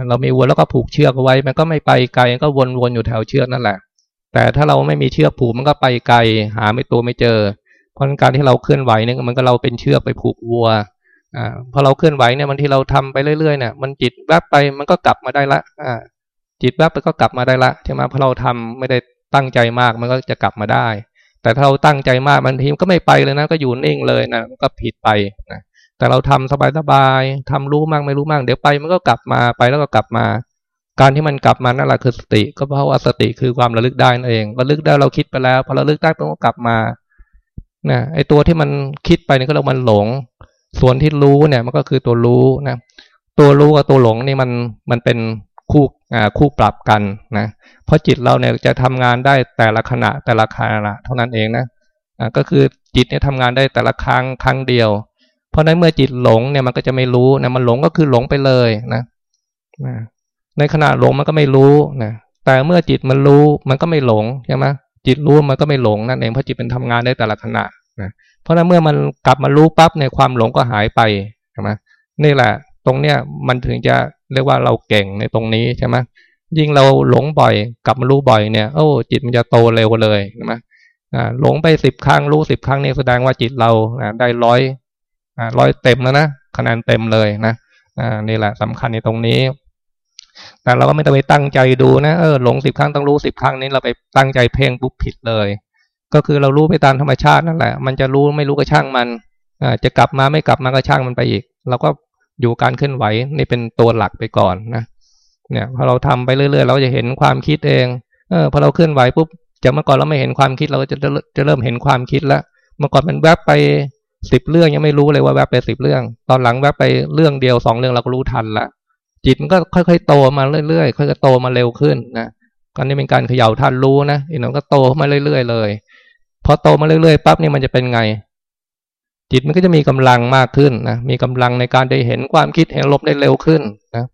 เรามีวัวแล้วก็ผูกเชือกไว้ มันก็ไม่ไปไกลก็วนๆอยู่แถวเชือกนั่นแหละ แต่ถ้าเราไม่มีเชือกผูกมันก็ไปไกลหาไม่ตัวไม่เจอ เพราะการที่เราเคลื่อนไหวเนี่ยมันก็เราเป็นเชือกไปผูกวัวอ่าพอเราเคลื่อนไหวเนี่ยมันที่เราทำไปเรื่อยๆเนี่ยมันจิตแวบไปมันก็กลับมาได้ละอ่าจิตแวบไปก็กลับมาได้ละใช่ไหมพอเราทำไม่ได้ตั้งใจมากมันก็จะกลับมาได้ แต่ถ้าเราตั้งใจมากบางทีมันก็ไม่ไปเลยนะ ก็อยู่นิ่งเลยนะก็ผิดไปนะแต่เราทำสบายๆทำรู้มั่งไม่รู้มั่งเดี๋ยวไปมันก็กลับมาไปแล้วก็กลับมา การที่มันกลับมานั่นแหละคือสติ ก็เพราะว่าสติคือความระลึกได้นั่นเองระลึกได้เราคิดไปแล้วพอระลึกได้ต้องกลับมานะไอตัวที่มันคิดไปนี่ก็เรามันหลง ส่วนที่รู้เนี่ยมันก็คือตัวรู้นะตัวรู้กับตัวหลงนี่มันมันเป็น คู่อ่าคู่ปรับกันนะเพราะจิตเราเนี่ยจะทำงานได้แต่ละขณะแต่ละขณะเท่านั้นเองนะอ่าก็คือจิตเนี่ยทำงานได้แต่ละครั้งครั้งเดียว เพราะนั้นเมื่อจิตหลงเนี่ยมันก็จะไม่รู้นะมันหลงก็คือหลงไปเลยนะนะในขณะหลงมันก็ไม่รู้นะแต่เมื่อจิตมันรู้มันก็ไม่หลงใช่ไหมจิตรู้มันก็ไม่หลงนั่นเองเพราะจิตเป็นทำงานได้แต่ละขณะนะเพราะนั้นเมื่อมันกลับมารู้ปั๊บในความหลงก็หายไปใช่ไหมนี่แหละ ตรงเนี้ยมันถึงจะ เรียกว่าเราเก่งในตรงนี้ใช่ไหมยิ่งเราหลงบ่อยกลับมารู้บ่อยเนี่ยโอ้จิตมันจะโตเร็วเลยใช่ไหมหลงไปสิบครั้งรู้สิบครั้งนี่แสดงว่าจิตเราได้ร้อยร้อยเต็มแล้วนะคะแนนเต็มเลยนะนี่แหละสำคัญในตรงนี้ แต่เราก็ไม่ต้องไปตั้งใจดูนะเออหลงสิบครั้งต้องรู้สิบครั้งนี้เราไปตั้งใจเพ่งปุ๊บผิดเลย ก็คือเรารู้ไปตามธรรมชาตินั่นแหละ มันจะรู้ไม่รู้ก็ช่างมันอจะกลับมาไม่กลับมาก็ช่างมันไปอีก เราก็ อยู่การเคลื่อนไหวนี่เป็นตัวหลักไปก่อนนะเนี่ยพอเราทำไปเรื่อยๆ เราจะเห็นความคิดเองเออพอเราเคลื่อนไหวปุ๊บจากเมื่อก่อนเราไม่เห็นความคิดเราจะจะเริ่มเห็นความคิดแล้วเมื่อก่อนมันแวบไปสิบเรื่องยังไม่รู้เลยว่าแวบไปสิบเรื่อง ตอนหลังแวบไปเรื่องเดียวสองเรื่องเราก็รู้ทันละจิตมันก็ค่อยๆโตมาเรื่อยๆค่อยๆโตมาเร็วขึ้นนะการนี้เป็นการเขย่าท่านรู้นะอีกหน่อยก็โตมาเรื่อยๆเลยพอโตมาเรื่อยๆปั๊บนี่มันจะเป็นไง จิตมันก็จะมีกำลังมากขึ้นนะมีกำลังในการได้เห็นความคิดเห็นลมได้เร็วขึ้นนะ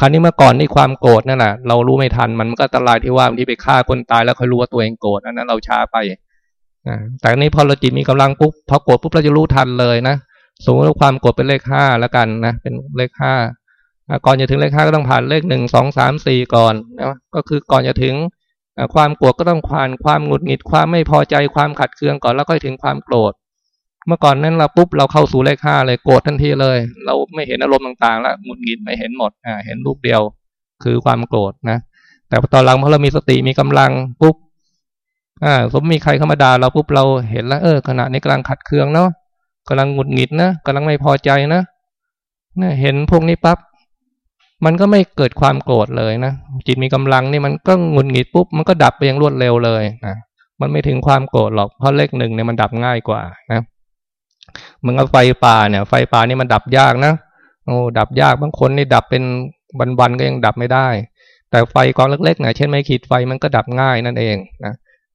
คราวนี้เมื่อก่อนนี่ความโกรธนั่นแหละเรารู้ไม่ทันมันก็อันตรายที่ว่าที่ไปฆ่าคนตายแล้วค่อยรู้ว่าตัวเองโกรธอันนั้นเราช้าไปนะแต่นี้พอเราจิตมีกำลังปุ๊บพอโกรธปุ๊บเราจะรู้ทันเลยนะสมมติว่าความโกรธเป็นเลขห้าแล้วกันนะเป็นเลขห้าก่อนจะถึงเลขห้าก็ต้องผ่านเลขหนึ่งสองสามสี่ก่อนนะก็คือก่อนจะถึงความโกรธก็ต้องผ่านความหงุดหงิดความไม่พอใจความขัดเคืองก่อนแล้วก็ถึงความโกรธ เมื่อก่อนนั้นเราปุ๊บเราเข้าสู่เลขห้าเลยโกรธทันทีเลย เราไม่เห็นอารมณ์ต่างๆแล้วหงุดหงิดไม่เห็นหมดอ่าเห็นรูปเดียว คือความโกรธนะแต่ตอนหลังพอเรามีสติมีกำลังปุ๊บอ่าสมมีใครเข้ามาด่าเราปุ๊บเราเห็นแล้วเออขณะนี้กำลังขัดเคืองเนาะกำลังหงุดหงิดนะกำลังไม่พอใจนะเนี่ยเห็นพวกนี้ปั๊บมันก็ไม่เกิดความโกรธเลยนะจิตมีกำลังนี่มันก็หงุดหงิดปุ๊บมันก็ดับไปอย่างรวดเร็วเลยนะมันไม่ถึงความโกรธหรอกเพราะเลขหนึ่งเนี่ยมันดับง่ายกว่านะ มันก็ไฟป่าเนี่ย ไฟป่านี่มันดับยากนะโอ้ดับยากบางคนนี่ดับเป็นวันๆก็ยังดับไม่ได้ แต่ไฟกองเล็กๆเนี่ยเช่นไม่ขีดไฟมันก็ดับง่ายนั่นเองนะ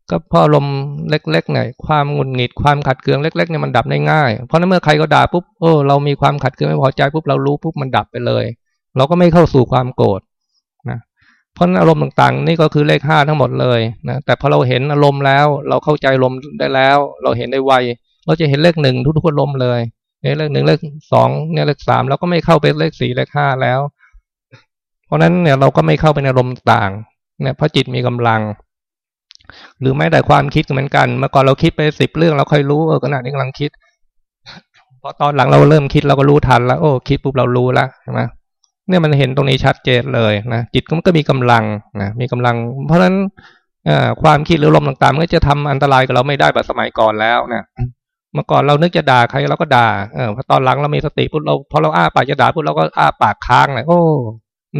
ก็พราะลมเล็กๆเนี่ยความหงุดหงิดความขัดเคืองเล็กๆเนี่ยมันดับได้ง่าย เพราะนั้นเมื่อใครก็ด่าปุ๊บโอ้เรามีความขัดเคืองไม่พอใจปุ๊บเรารู้ปุ๊บมันดับไปเลย เราก็ไม่เข้าสู่ความโกรธนะเพราะอารมณ์ต่างๆ นี่ก็คือเลขห้าทั้งหมดเลยนะแต่พอเราเห็นอารมณ์แล้ว เราเข้าใจลมได้แล้ว เราเห็นได้ไว เราจะเห็นเลขหนึ่งทุกๆลมเลยเลขหนึ่งเลขสองเนี่ยเลขสามเราก็ไม่เข้าไปเลขสี่เลขห้าแล้ว เพราะนั้นเนี่ยเราก็ไม่เข้าไปในอารมต่างเนี่ยเพราะจิตมีกำลัง หรือแม้แต่ความคิดเหมือนกัน เมื่อก่อนเราคิดไปสิบเรื่องเราค่อยรู้เออขณะนี้กำลังคิดพอตอนหลังเราเริ่มคิดเราก็รู้ทันแล้ว โอ้คิดปุ๊บเรารู้แล้วใช่ไหมเนี่ยมันเห็นตรงนี้ชัดเจนเลยนะจิตก็มีกำลังนะมีกำลัง เพราะฉะนั้นความคิดหรือลมต่างๆก็จะทำอันตรายกับเราไม่ได้แบบสมัยก่อนแล้วนะ เมื่อก่อนเรานึกจะด่าใครเราก็ด่าเออพอตอนหลังเรามีสติปุ๊บเราพอเราอ้าปากจะด่าปุ๊บเราก็อ้าปากค้างเลยโอ้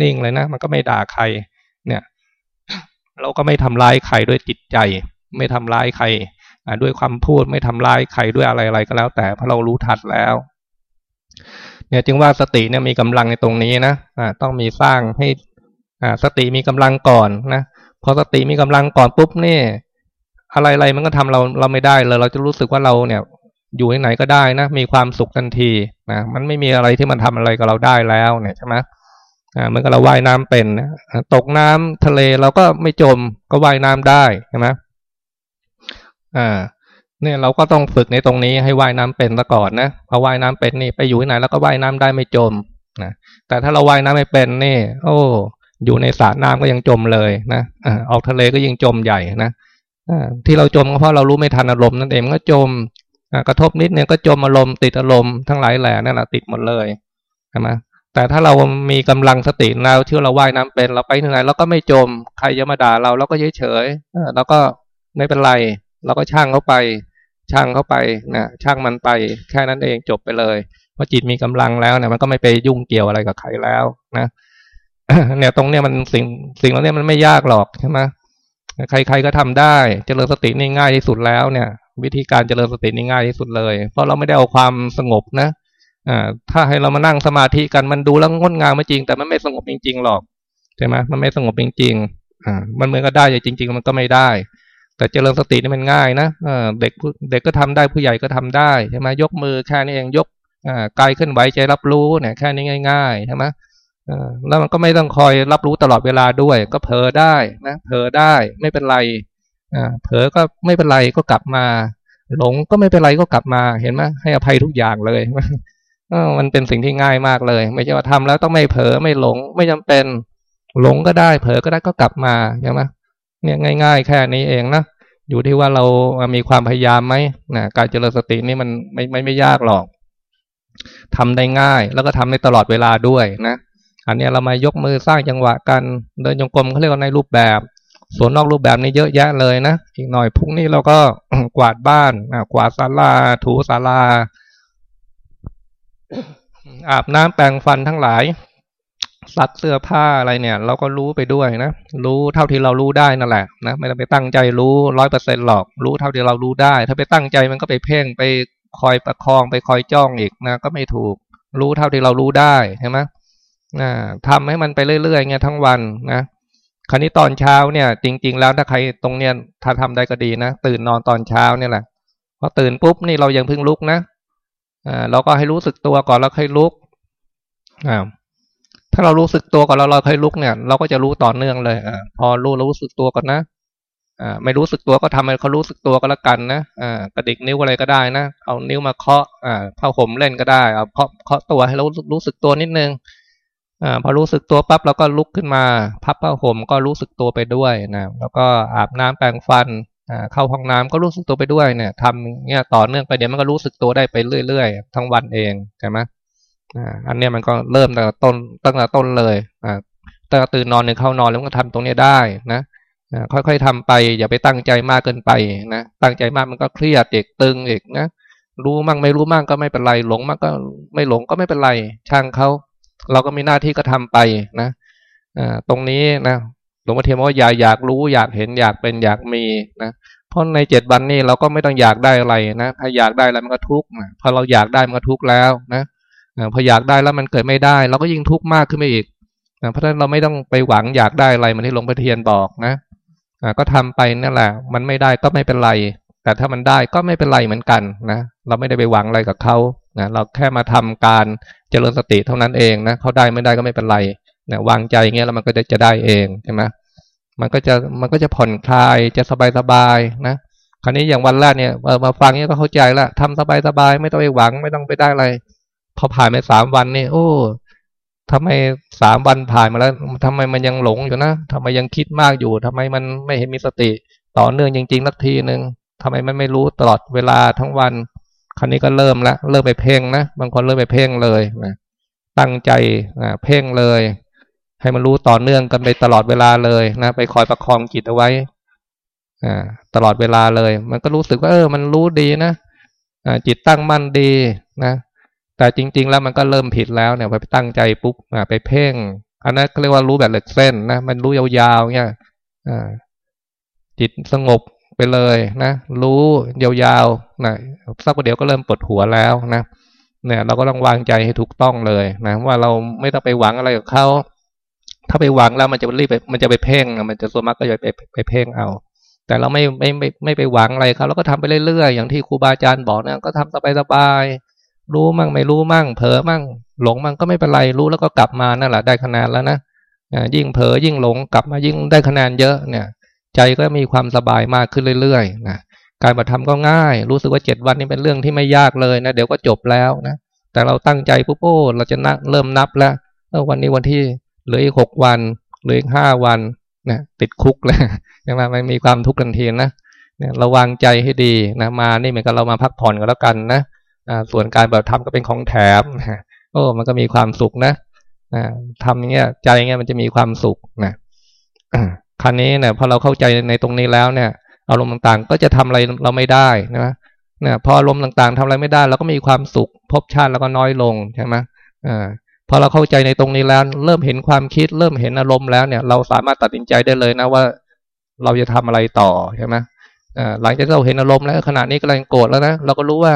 นิ่งเลยนะมันก็ไม่ด่าใคร เนี่ย เราก็ไม่ทำร้ายใครด้วยจิตใจ ไม่ทำร้ายใครด้วยความพูดไม่ทำร้ายใครด้วยอะไรอะไรก็แล้ว แต่พราะเรารู้ทัดแล้ว เนี่ยจึงว่าสติเนี่ยมีกำลังในตรงนี้นะอ่าต้องมีสร้างให้อ่าสติมีกำลังก่อนนะพอสติมีกำลังก่อนปุ๊บเนี่ยอะไรๆมันก็ทำเราเราไม่ได้เลย เราจะรู้สึกว่าเราเนี่ย อยู่ที่ไหนก็ได้นะ มีความสุขทันทีนะมันไม่มีอะไรที่มันทำอะไรกับเราได้แล้วเนี่ยใช่ไหมอ่าเมื่อเราว่ายน้ำเป็นนะตกน้ำทะเลเราก็ไม่จมก็ว่ายน้ำได้ใช่ไหมอ่าเนี่ยเราก็ต้องฝึกในตรงนี้ให้ว่ายน้ำเป็นซะก่อนนะพอว่ายน้ำเป็นนี่ไปอยู่ที่ไหนแล้วก็ว่ายน้ำได้ไม่จมนะแต่ถ้าเราว่ายน้ำไม่เป็นนี่ โอ้อยู่ในสระน้ำก็ยังจมเลยนะอ่าออกทะเลก็ยิ่งจมใหญ่นะที่เราจมก็เพราะเรารู้ไม่ทันอารมณ์นั่นเองก็จม กระทบนิดเนี่ยก็จมอารมณ์ติดอารมณ์ทั้งหลายแหล่นั่นแหละติดหมดเลยใช่ไหมแต่ถ้าเรามีกำลังสติแล้วที่เราว่ายน้ำเป็นเราไปที่ไหนเราก็ไม่จมใครจะมาด่าเราเราก็เฉยเฉยเราก็ไม่เป็นไร เราก็ช่างเขาไป ช่างเขาไปนะช่างมันไป แค่นั้นเองจบไปเลยพราจิตมีกำลังแล้วเนี่ยมันก็ไม่ไปยุ่งเกี่ยวอะไรกับใครแล้วนะเนี่ยตรงเนี้ยมันสิ่งสิ่งเหล่านี้มันไม่ยากหรอกใช่ไหมใครๆก็ทำได้ เจริญสตินี่ง่ายที่สุดแล้วเนี่ย วิธีการเจริญสตินี่ง่ายที่สุดเลย เพราะเราไม่ได้เอาความสงบนะอ่าถ้าให้เรามานั่งสมาธิกันมันดูแล้วงดงามไม่จริง แต่มันไม่สงบจริงๆหรอกใช่ไหมมันไม่สงบจริงๆอ่ามันเหมือนก็ได้แต่จริง ๆ มันก็ไม่ได้ แต่เจริญสตินี่มันง่ายนะเด็กเด็กก็ทำได้ผู้ใหญ่ก็ทำได้ใช่ไหมยกมือแค่นี้เองยกอ่ากายขึ้นไหวใจรับรู้เนี่ยแค่นี้ง่ายๆใช่ไหมแล้วมันก็ไม่ต้องคอยรับรู้ตลอดเวลาด้วย ก็เผลอได้นะเผลอได้ไม่เป็นไร เผลอก็ไม่เป็นไรก็กลับมา หลงก็ไม่เป็นไรก็กลับมาเห็นไหมให้อภัยทุกอย่างเลยมันเป็นสิ่งที่ง่ายมากเลย ไม่ใช่ว่าทำแล้วต้องไม่เผลอไม่หลง ไม่จำเป็นหลงก็ได้ เผลอก็ได้ก็กลับมาใช่ไหมเนี่ยง่าย ๆ แค่นี้เองนะอยู่ที่ว่าเรามีความพยายามไหมนะการเจริญสตินี่มันไม่ไม่ไม่ยากหรอกทำได้ง่าย แล้วก็ทำในตลอดเวลาด้วยนะอันนี้เรามายกมือสร้างจังหวะกันเดินจงกรมเขาเรียกว่าในรูปแบบ สวนนอกรูปแบบนี้เยอะแยะเลยนะ อีกหน่อยพรุ่งนี้เราก็กวาดบ้านกวาดศาลา ถูศาลา อาบน้ำแปรงฟันทั้งหลายซักเสื้อผ้าอะไรเนี่ย เราก็รู้ไปด้วยนะ รู้เท่าที่เรารู้ได้นั่นแหละนะไม่ต้องไปตั้งใจรู้ร้อยเปอร์เซ็นหรอก รู้เท่าที่เรารู้ได้ ถ้าไปตั้งใจมันก็ไปเพ่งไปคอยประคองไปคอยจ้องอีกนะก็ไม่ถูก รู้เท่าที่เรารู้ได้ใช่ไหมนะทำให้มันไปเรื่อยๆเงี้ยทั้งวันนะ คราวนี้ตอนเช้าเนี่ย จริง ๆ แล้วถ้าใครตรงเนี้ยถ้าทำได้ก็ดีนะตื่นนอนตอนเช้าเนี่ยแหละพอตื่นปุ๊บนี่เรายังเพิ่งลุกนะอ่าเราก็ให้รู้สึกตัวก่อนแล้วค่อยลุกอ่าถ้าเรารู้สึกตัวก่อนแล้วเราค่อยลุกเนี่ย เราก็จะรู้ต่อเนื่องเลยอ่าพอรู้เรารู้สึกตัวก่อนนะอ่าไม่รู้สึกตัวก็ทำให้เขารู้สึกตัวก็แล้วกันนะอ่ากระดิกนิ้วอะไรก็ได้นะเอานิ้วมาเคาะอ่าผ้าห่มเล่นก็ได้เอาเคาะเคาะตัวให้เรารู้สึกตัวนิดนึง อพอรู้สึกตัวปั๊บเราก็ลุกขึ้นมา พับผ้าห่มก็รู้สึกตัวไปด้วยนะแล้วก็อาบน้ำแปรงฟันเข้าห้องน้ำก็รู้สึกตัวไปด้วยเนี่ยทำเนี่ยต่อเนื่องไปเดี๋ยวมันก็รู้สึกตัวได้ไปเรื่อยๆ ทั้งวันเองใช่ไหมอ่าอันเนี้ยมันก็เริ่มตั้งแต่ต้นตั้งแต่ต้นเลยอ่าตั้งแต่ตื่นนอนหนึ่งเข้านอนแล้วก็ทำตรงนี้ได้นะค่อยๆทำไปอย่าไปตั้งใจมากเกินไปนะตั้งใจมากมันก็เครียดเด็กตึงอีกนะรู้มั่งไม่รู้มั่งก็ไม่เป็นไรหลงมั่งก็ไม่หลงก็ไม่เป็นไรช่างเขา เราก็มีหน้าที่ก็ทำไปนะอตรงนี้นะหลวงพ่อเทียนว่าอยากอยากรู้อยากเห็นอยากเป็นอยากมีนะเพราะในเจ็ดวันนี้เราก็ไม่ต้องอยากได้อะไรนะถ้าอยากได้อะไรมันก็ทุกข์พอเราอยากได้มันก็ทุกข์แล้วนะพออยากได้แล้วมันเกิดไม่ได้ เราก็ยิ่งทุกข์มากขึ้นไปอีกเพราะฉะนั้นเราไม่ต้องไปหวังอยากได้อะไรมันที่หลวงพ่อเทียนบอกนะก็ทำไปนั่นแหละ มันไม่ได้ก็ไม่เป็นไร แต่ถ้ามันได้ก็ไม่เป็นไรเหมือนกันนะเราไม่ได้ไปหวังอะไรกับเขา นะเราแค่มาทำการเจริญสติเท่านั้นเองนะเขาได้ไม่ได้ก็ไม่เป็นไรนะวางใจเงี้ยแล้วมันก็จะจะได้เองใช่ไหมมันก็จะมันก็จะผ่อนคลายจะสบายสบายนะคราวนี้อย่างวันแรกเนี่ยมาฟังเนี่ยก็เข้าใจละทำสบายสบายไม่ต้องไปหวังไม่ต้องไปได้อะไรพอผ่านไปสามวันนี่โอ้ทำไมสามวันผ่านมาแล้วทำไมมันยังหลงอยู่นะทำไมยังคิดมากอยู่ทำไมมันไม่เห็นมีสติต่อเนื่องจริงๆสักทีหนึ่งทำไมมันไม่รู้ตลอดเวลาทั้งวัน คราวนี้ก็เริ่มละเริ่มไปเพ่งนะบางคนเริ่มไปเพ่งเลยนะตั้งใจนะเพ่งเลย ให้มันรู้ต่อเนื่องกันไปตลอดเวลาเลยนะไปคอยประคองจิตเอาไว้อ่าตลอดเวลาเลย มันก็รู้สึกว่าเออ มันรู้ดีนะอ่าจิตตั้งมั่นดีนะแต่จริง ๆ แล้วมันก็เริ่มผิดแล้วเนี่ยไปตั้งใจปุ๊บไปเพ่ง อันนั้นเรียกว่ารู้แบบเหล็กเส้นนะมันรู้ยาวๆเนี่ยจิตสงบ ไปเลยนะ รู้ยาวๆนะสักประเดี๋ยวก็เริ่มปวดหัวแล้วนะเนี่ย เราก็ต้องวางใจให้ถูกต้องเลยนะว่าเราไม่ต้องไปหวังอะไรกับเขาถ้าไปหวังแล้วมันจะรีบไปมันจะไปเพ่งมันจะส่วนมากก็จะไปไปเพ่งเอา แต่เราไม่ไม่ไม่ไม่ไปหวังอะไรเขาเราก็ทำไปเรื่อยๆอย่างที่ครูบาอาจารย์บอกเนะก็ทำสบายๆรู้มั่งไม่รู้มั่ง เผลอมั่ง หลงมั่งก็ไม่เป็นไรรู้แล้วก็กลับมานั่นแหละได้คะแนนแล้วนะยิ่งเผลอยิ่งหลงกลับมายิ่งได้คะแนนเยอะเนี่ย ใจก็มีความสบายมากขึ้นเรื่อยๆนะการปฏิธรรมก็ง่าย รู้สึกว่าเจ็ดวันนี้เป็นเรื่องที่ไม่ยากเลยนะเดี๋ยวก็จบแล้วนะแต่เราตั้งใจปุ๊บโอ้เราจะนับเริ่มนับแล้วเออวันนี้วันที่เหลืออีกหกวันเหลืออีกห้าวันนะติดคุกเลยยังไงมันมีความทุกข์กันทีนะเนี่ยระวังใจให้ดีนะมานี่เหมือนกับเรามาพักผ่อนกันแล้วกันนะส่วนการแบบทำก็เป็นของแถมโอ้มันก็มีความสุขนะทำอย่างเงี้ยใจเงี้ยมันจะมีความสุขนะ ครั้นี้เนี่ยพอเราเข้าใจในตรงนี้แล้วเนี่ย อารมณ์ต่างๆ ก็จะทำอะไรเราไม่ได้นะเนี่ยพออารมณ์ต่างๆทำอะไรไม่ได้เราก็มีความสุข พบชาติแล้วก็น้อยลงใช่ไหมอ่าพอเราเข้าใจในตรงนี้แล้ว เริ่มเห็นความคิด เริ่มเห็นอารมณ์แล้วเนี่ย เราสามารถตัดสินใจได้เลยนะว่า เราจะทำอะไรต่อใช่ไหมอ่าหลังจากเราเห็นอารมณ์แล้วขณะนี้กำลังโกรธแล้วนะเราก็รู้ว่า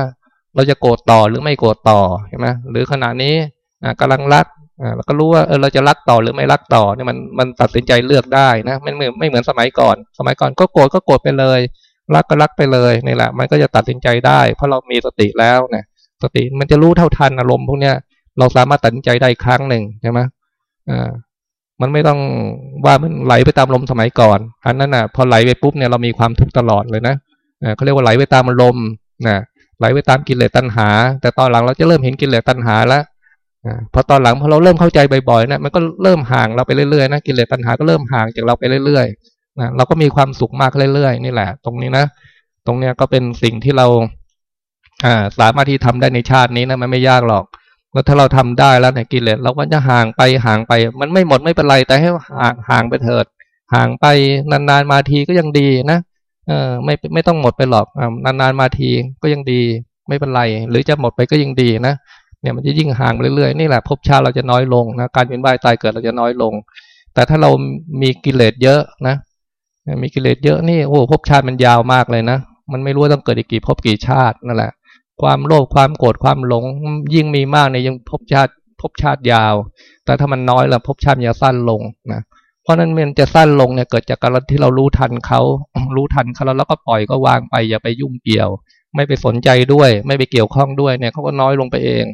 เราจะโกรธต่อหรือไม่โกรธต่อใช่ไหมหรือขณะนี้กำลังรัก เราก็รู้ว่าเออเราจะรักต่อหรือไม่รักต่อเนี่ยมันมันตัดสินใจเลือกได้นะไม่เหมือนไม่เหมือนสมัยก่อน สมัยก่อนก็โกรธก็โกรธไปเลย รักก็รักไปเลยนี่แหละ มันก็จะตัดสินใจได้ เพราะเรามีสติแล้วเนี่ยสติมันจะรู้เท่าทันอารมณ์พวกเนี้ยเราสามารถตัดสินใจได้ครั้งหนึ่งใช่ไหมอ่ามันไม่ต้องว่ามันไหลไปตามลมสมัยก่อนอันนั้นน่ะ พอไหลไปปุ๊บเนี่ยเรามีความทุกข์ตลอดเลยนะเขาเรียกว่าไหลไปตามลมนะไหลไปตามกิเลสตัณหา แต่ตอนหลังเราจะเริ่มเห็นกิเลสตัณหาแล้ว พอตอนหลังพอเราเริ่มเข้าใจบ่อยๆนะมันก็เริ่มห่างเราไปเรื่อยๆนะกิเลสตัณหาก็เริ่มห่างจากเราไปเรื่อยๆนะเราก็มีความสุขมากเรื่อยๆนี่แหละ ตรงนี้นะตรงเนี้ยก็เป็นสิ่งที่เราอ่าสามารถที่ทำได้ในชาตินี้นะมันไม่ยากหรอกแล้วถ้าเราทำได้แล้วเนี่ยกิเลสเราก็จะห่างไปห่างไป มันไม่หมดไม่เป็นไรแต่ให้ห่างห่างไปเถิด ห่างไปนานๆมาทีก็ยังดีนะเออไม่ไม่ต้องหมดไปหรอกนานๆมาทีก็ยังดี ไม่เป็นไร หรือจะหมดไปก็ยังดีนะ เนี่ยมันจะยิ่งห่างไปเรื่อยๆนี่แหละภพชาติเราจะน้อยลงนะการเป็นว่ายตายเกิดเราจะน้อยลง แต่ถ้าเรามีกิเลสเยอะนะมีกิเลสเยอะนี่โอ้ภพชาติมันยาวมากเลยนะมันไม่รู้ต้องเกิดอีกกี่ภพกี่ชาตินั่นแหละ ความโลภความโกรธความหลงยิ่งมีมากเนี่ยยังภพชาติภพชาติยาว แต่ถ้ามันน้อยแล้วภพชาติจะสั้นลงนะเพราะนั้นมันจะสั้นลงเนี่ยเกิดจากการที่เรารู้ทันเขารู้ทันเขาแล้วแล้วก็ปล่อยก็วางไปอย่าไปยุ่งเกี่ยว ไม่ไปสนใจด้วย ไม่ไปเกี่ยวข้องด้วยเนี่ยเขาก็น้อยลงไปเอง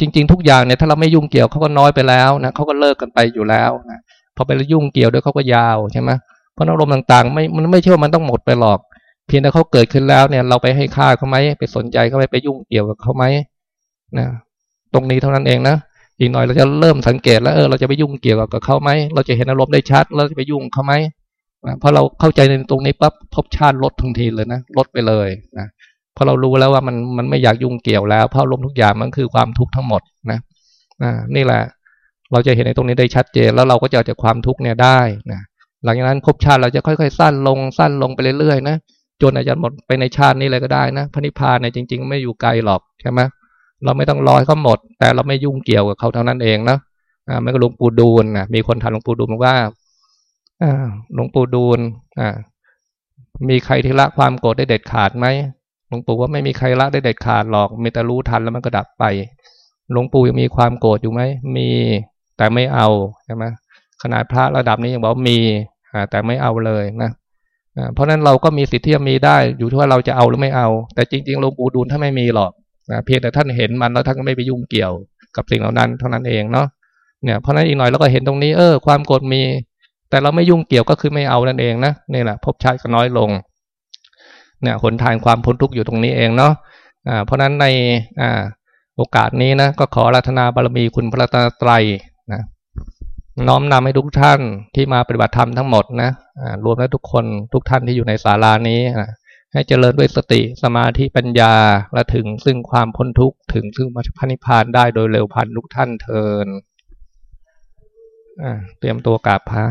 จริง ๆ ทุกอย่างเนี่ยถ้าเราไม่ยุ่งเกี่ยวเขาก็น้อยไปแล้วนะเขาก็เลิกกันไปอยู่แล้วนะพอไปยุ่งเกี่ยวด้วยเขาก็ยาวใช่ไหมเพราะอารมณ์ต่างๆ ไม่มันไม่ใช่ว่ามันต้องหมดไปหรอก เพียงแต่เขาเกิดขึ้นแล้วเนี่ย เราไปให้ค่าเขาไหมไปสนใจเขาไหมไปยุ่งเกี่ยวกับเขาไหมนะตรงนี้เท่านั้นเองนะอีกหน่อยเราจะเริ่มสังเกตแล้วเออเราจะไปยุ่งเกี่ยวกับเขาไหมเราจะเห็นอารมณ์ได้ชัดเราจะไปยุ่งเขาไหม นะพอเราเข้าใจในตรงนี้ปั๊บภพชาติลดทันทีเลยนะลดไปเลยนะพอเรารู้แล้วว่ามันมันไม่อยากยุ่งเกี่ยวแล้วเพราะลมทุกอย่างมันคือความทุกข์ทั้งหมดนะอ่านี่แหละ เราจะเห็นในตรงนี้ได้ชัดเจน แล้วเราก็จะจากความทุกข์เนี่ยได้นะหลังจากนั้นภพชาติเราจะค่อยๆ สั้นลงสั้นลงไปเรื่อยๆนะจนอาจจะหมดไปในชาตินี้เลยก็ได้นะพระนิพพานเนี่ยจริง ๆ ไม่อยู่ไกลหรอกใช่ไหมเราไม่ต้องรอให้เขาหมด แต่เราไม่ยุ่งเกี่ยวกับเขาเท่านั้นเองนะอ่าไม่ก็หลวงปู่ดูลนะมีคนถามหลวงปู่ดูลบอกว่า หลวงปู่ดูลมีใครที่ละความโกรธได้เด็ดขาดไหมหลวงปู่ว่าไม่มีใครละได้เด็ดขาดหรอกมีแต่รู้ทันแล้วมันก็ดับไป หลวงปู่ยังมีความโกรธอยู่ไหมมีแต่ไม่เอาใช่ไหมขนาดพระระดับนี้ยังบอกมีแต่ไม่เอาเลยนะเพราะนั้นเราก็มีสิทธิ์ที่จะมีได้อยู่ที่ว่าเราจะเอาหรือไม่เอา แต่จริงๆหลวงปู่ดูลท่านไม่มีหรอกนะเพียงแต่ท่านเห็นมันแล้วท่านก็ไม่ไปยุ่งเกี่ยวกับสิ่งเหล่านั้น เท่านั้นเองเนาะเนี่ยเพราะนั้นอีกหน่อยเราก็เห็นตรงนี้เออความโกรธมี แต่เราไม่ยุ่งเกี่ยวก็คือไม่เอานั่นเองนะนี่แหละภพชาติก็น้อยลงเนี่ยหนทางความพ้นทุกข์อยู่ตรงนี้เองเนาะอ่าเพราะนั้นในอ่าโอกาสนี้นะก็ขอรัตนาบารมีคุณพระตนตรัยนะน้อมนำให้ทุกท่านที่มาปฏิบัติธรรมทั้งหมดนะรวมแล้วทุกคนทุกท่านที่อยู่ในศาลานี้ให้เจริญด้วยสติสมาธิปัญญาและถึงซึ่งความพ้นทุกข์ถึงซึ่งมรรคพนิพพานได้โดยเร็วพันทุกท่านเทินเตรียมตัวกราบพระ